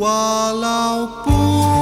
我老伴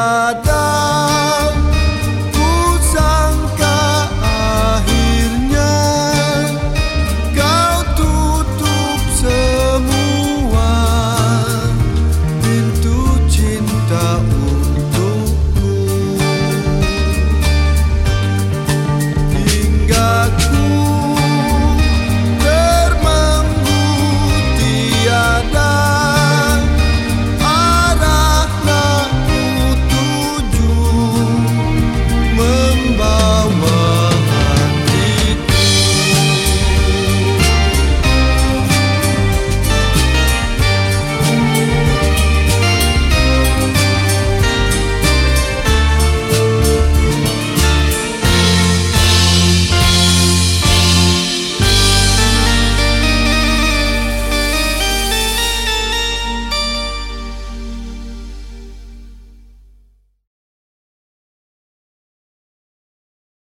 Yada